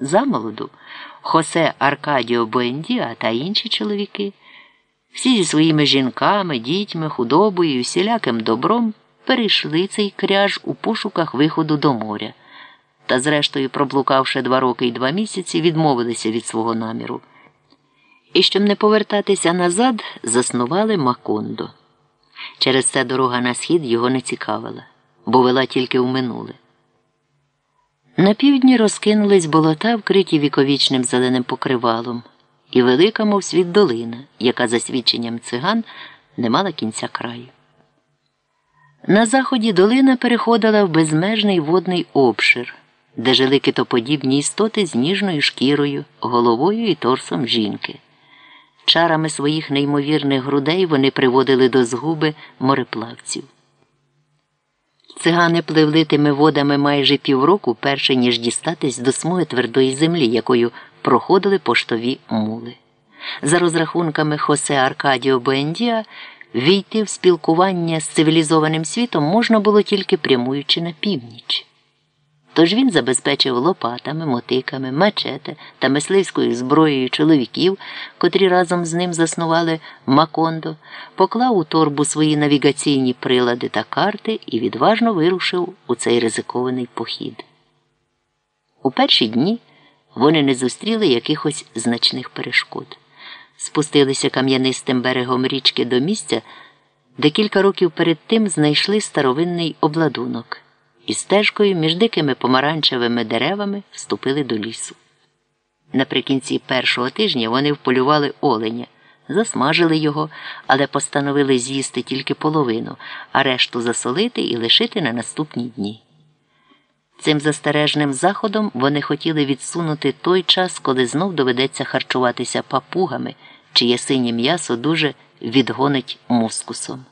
Замолоду Хосе Аркадіо Буендіа та інші чоловіки, всі зі своїми жінками, дітьми, худобою і всіляким добром перейшли цей кряж у пошуках виходу до моря та, зрештою, проблукавши два роки і два місяці, відмовилися від свого наміру. І щоб не повертатися назад, заснували Макондо. Через це дорога на схід його не цікавила, бо вела тільки в минуле. На півдні розкинулись болота, вкриті віковічним зеленим покривалом, і велика, мов світ долина, яка, за свідченням циган, не мала кінця краю. На заході долина переходила в безмежний водний обшир, де жили китоподібні істоти з ніжною шкірою, головою і торсом жінки. Чарами своїх неймовірних грудей вони приводили до згуби мореплавців. Цигани пливли тими водами майже півроку, перше ніж дістатись до смуги твердої землі, якою проходили поштові мули. За розрахунками Хосе Аркадіо Буендіа, війти в спілкування з цивілізованим світом можна було тільки прямуючи на північ. Тож він забезпечив лопатами, мотиками, мачете та мисливською зброєю чоловіків, котрі разом з ним заснували Макондо, поклав у торбу свої навігаційні прилади та карти і відважно вирушив у цей ризикований похід. У перші дні вони не зустріли якихось значних перешкод. Спустилися кам'янистим берегом річки до місця, де кілька років перед тим знайшли старовинний обладунок і стежкою між дикими помаранчевими деревами вступили до лісу. Наприкінці першого тижня вони вполювали оленя, засмажили його, але постановили з'їсти тільки половину, а решту засолити і лишити на наступні дні. Цим застережним заходом вони хотіли відсунути той час, коли знов доведеться харчуватися папугами, чиє синє м'ясо дуже відгонить мускусом.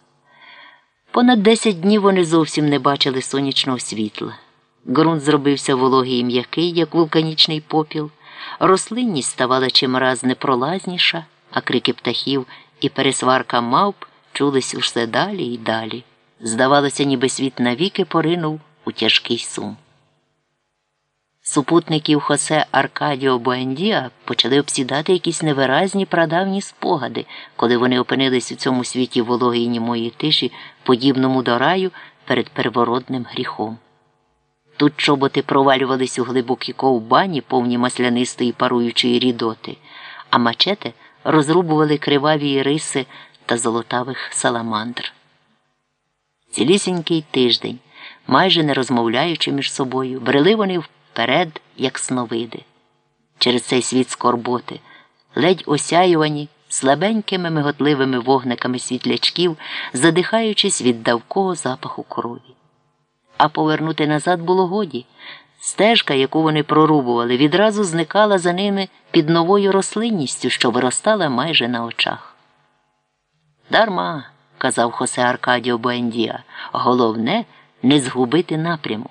Понад десять днів вони зовсім не бачили сонячного світла. Ґрунт зробився вологий і м'який, як вулканічний попіл, рослинність ставала чимраз непролазніша, а крики птахів і пересварка мавп чулись усе далі і далі. Здавалося, ніби світ навіки поринув у тяжкий сум. Супутників Хосе Аркадіо Буендіа почали обсідати якісь невиразні прадавні спогади, коли вони опинились у цьому світі вологої німої тиші, подібному до раю перед первородним гріхом. Тут чоботи провалювались у глибокі ковбані, повні маслянистої паруючої рідоти, а мачети розрубували криваві риси та золотавих саламандр. Цілісінький тиждень, майже не розмовляючи між собою, брели вони в вперед, як сновиди. Через цей світ скорботи, ледь осяювані слабенькими миготливими вогниками світлячків, задихаючись від давкого запаху крові. А повернути назад було годі. Стежка, яку вони прорубували, відразу зникала за ними під новою рослинністю, що виростала майже на очах. Дарма, казав Хосе Аркадіо Буендіа, головне не згубити напряму.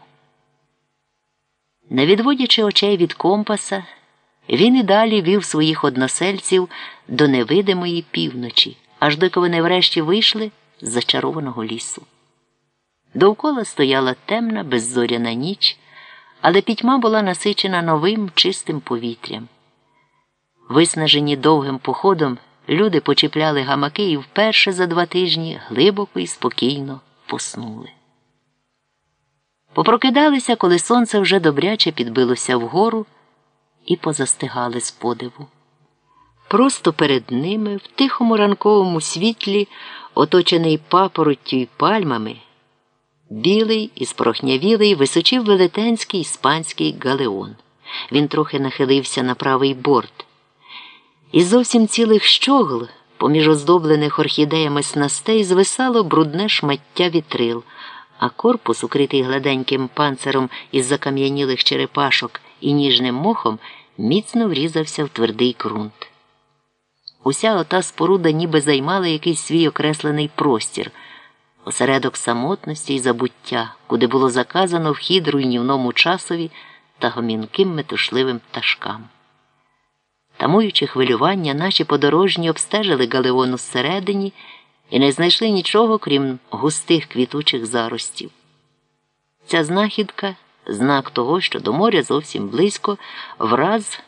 Не відводячи очей від компаса, він і далі вів своїх односельців до невидимої півночі, аж доки вони врешті вийшли з зачарованого лісу. Довкола стояла темна, беззоряна ніч, але пітьма була насичена новим чистим повітрям. Виснажені довгим походом, люди почіпляли гамаки і вперше за два тижні глибоко і спокійно поснули. Попрокидалися, коли сонце вже добряче підбилося вгору і позастигали з подиву. Просто перед ними, в тихому ранковому світлі, оточений папороттю й пальмами, білий і спорохнявілий височив велетенський іспанський галеон. Він трохи нахилився на правий борт. І зовсім цілих щогл, поміж оздоблених орхідеями снастей, звисало брудне шмаття вітрил а корпус, укритий гладеньким панциром із закам'янілих черепашок і ніжним мохом, міцно врізався в твердий ґрунт. Уся ота споруда ніби займала якийсь свій окреслений простір, осередок самотності і забуття, куди було заказано вхід руйнівному часові та гомінким метушливим пташкам. Тамуючи хвилювання, наші подорожні обстежили Галеону зсередині і не знайшли нічого, крім густих квітучих заростів. Ця знахідка знак того, що до моря зовсім близько, враз